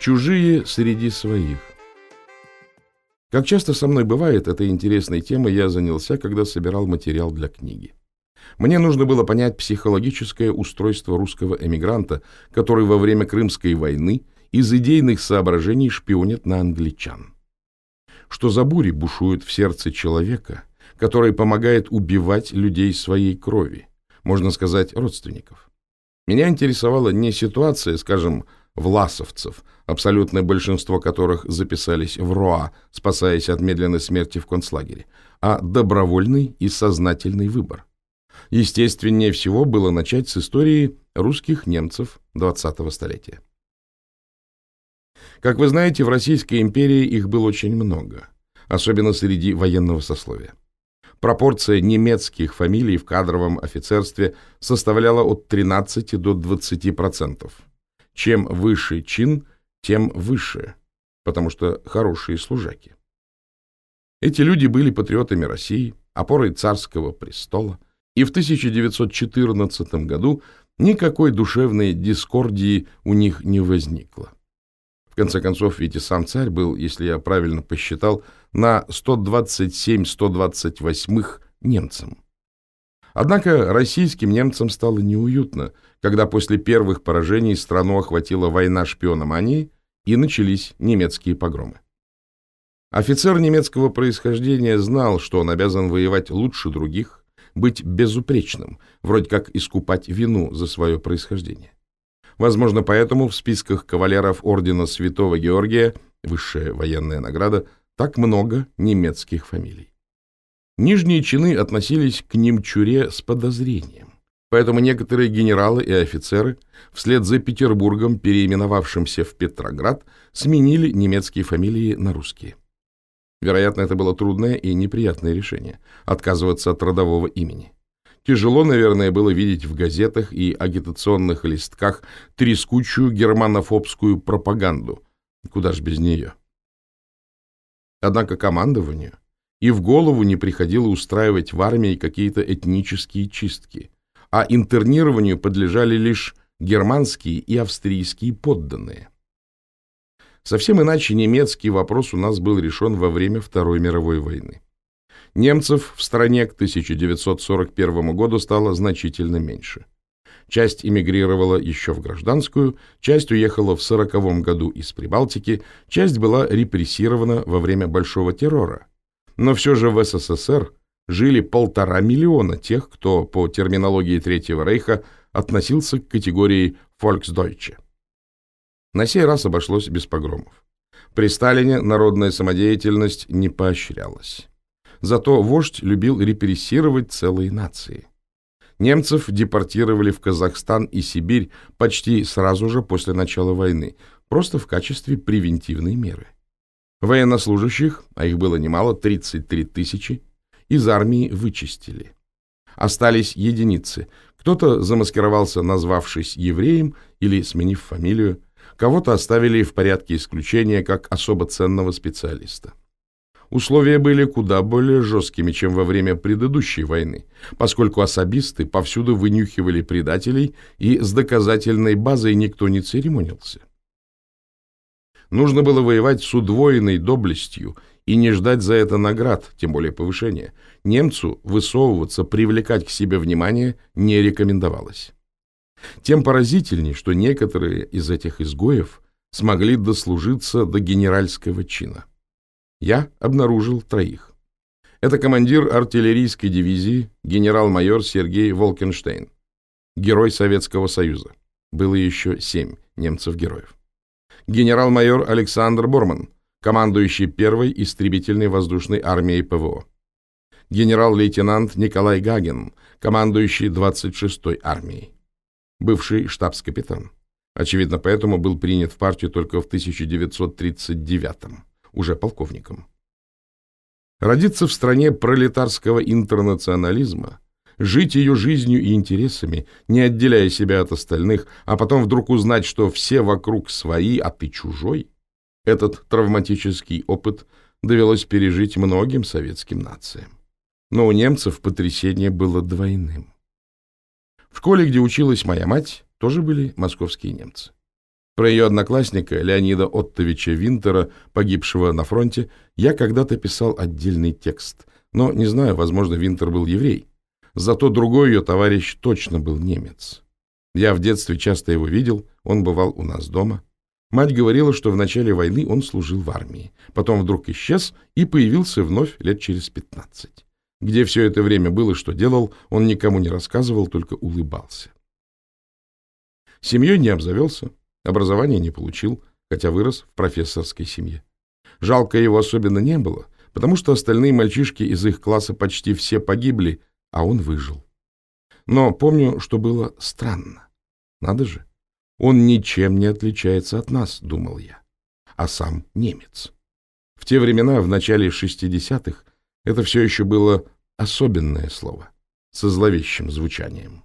Чужие среди своих. Как часто со мной бывает, этой интересной темой я занялся, когда собирал материал для книги. Мне нужно было понять психологическое устройство русского эмигранта, который во время Крымской войны из идейных соображений шпионит на англичан. Что за бури бушуют в сердце человека, который помогает убивать людей своей крови, можно сказать, родственников. Меня интересовала не ситуация, скажем, власовцев, абсолютное большинство которых записались в РОА, спасаясь от медленной смерти в концлагере, а добровольный и сознательный выбор. Естественнее всего было начать с истории русских немцев 20-го столетия. Как вы знаете, в Российской империи их было очень много, особенно среди военного сословия. Пропорция немецких фамилий в кадровом офицерстве составляла от 13 до 20%. Чем выше чин, тем выше, потому что хорошие служаки. Эти люди были патриотами России, опорой царского престола, и в 1914 году никакой душевной дискордии у них не возникло. В конце концов, ведь и сам царь был, если я правильно посчитал, на 127-128 немцам. Однако российским немцам стало неуютно, когда после первых поражений страну охватила война шпиономании и начались немецкие погромы. Офицер немецкого происхождения знал, что он обязан воевать лучше других, быть безупречным, вроде как искупать вину за свое происхождение. Возможно, поэтому в списках кавалеров ордена Святого Георгия, высшая военная награда, так много немецких фамилий. Нижние чины относились к немчуре с подозрением. Поэтому некоторые генералы и офицеры, вслед за Петербургом, переименовавшимся в Петроград, сменили немецкие фамилии на русские. Вероятно, это было трудное и неприятное решение – отказываться от родового имени. Тяжело, наверное, было видеть в газетах и агитационных листках трескучую германофобскую пропаганду. Куда ж без нее? Однако командованию и в голову не приходило устраивать в армии какие-то этнические чистки, а интернированию подлежали лишь германские и австрийские подданные. Совсем иначе немецкий вопрос у нас был решен во время Второй мировой войны. Немцев в стране к 1941 году стало значительно меньше. Часть эмигрировала еще в гражданскую, часть уехала в 1940 году из Прибалтики, часть была репрессирована во время Большого террора. Но все же в СССР жили полтора миллиона тех, кто по терминологии Третьего Рейха относился к категории «Volksdeutsche». На сей раз обошлось без погромов. При Сталине народная самодеятельность не поощрялась. Зато вождь любил репрессировать целые нации. Немцев депортировали в Казахстан и Сибирь почти сразу же после начала войны, просто в качестве превентивной меры. Военнослужащих, а их было немало, 33 тысячи, из армии вычистили. Остались единицы. Кто-то замаскировался, назвавшись евреем или сменив фамилию, кого-то оставили в порядке исключения как особо ценного специалиста. Условия были куда более жесткими, чем во время предыдущей войны, поскольку особисты повсюду вынюхивали предателей, и с доказательной базой никто не церемонился. Нужно было воевать с удвоенной доблестью и не ждать за это наград, тем более повышения. Немцу высовываться, привлекать к себе внимание не рекомендовалось. Тем поразительней, что некоторые из этих изгоев смогли дослужиться до генеральского чина. Я обнаружил троих. Это командир артиллерийской дивизии, генерал-майор Сергей Волкенштейн, герой Советского Союза. Было еще семь немцев-героев. Генерал-майор Александр Борман, командующий первой истребительной воздушной армией ПВО. Генерал-лейтенант Николай Гагин, командующий 26-й армией. Бывший штабс-капитан. Очевидно, поэтому был принят в партию только в 1939 -м уже полковником. Родиться в стране пролетарского интернационализма, жить ее жизнью и интересами, не отделяя себя от остальных, а потом вдруг узнать, что все вокруг свои, а ты чужой, этот травматический опыт довелось пережить многим советским нациям. Но у немцев потрясение было двойным. В школе, где училась моя мать, тоже были московские немцы. Про ее одноклассника Леонида Оттовича Винтера, погибшего на фронте, я когда-то писал отдельный текст. Но, не знаю, возможно, Винтер был еврей. Зато другой ее товарищ точно был немец. Я в детстве часто его видел, он бывал у нас дома. Мать говорила, что в начале войны он служил в армии, потом вдруг исчез и появился вновь лет через пятнадцать. Где все это время было, что делал, он никому не рассказывал, только улыбался. Семьей не обзавелся, образования не получил, хотя вырос в профессорской семье. Жалко его особенно не было, потому что остальные мальчишки из их класса почти все погибли, а он выжил. Но помню, что было странно. Надо же, он ничем не отличается от нас, думал я, а сам немец. В те времена, в начале 60-х, это все еще было особенное слово со зловещим звучанием.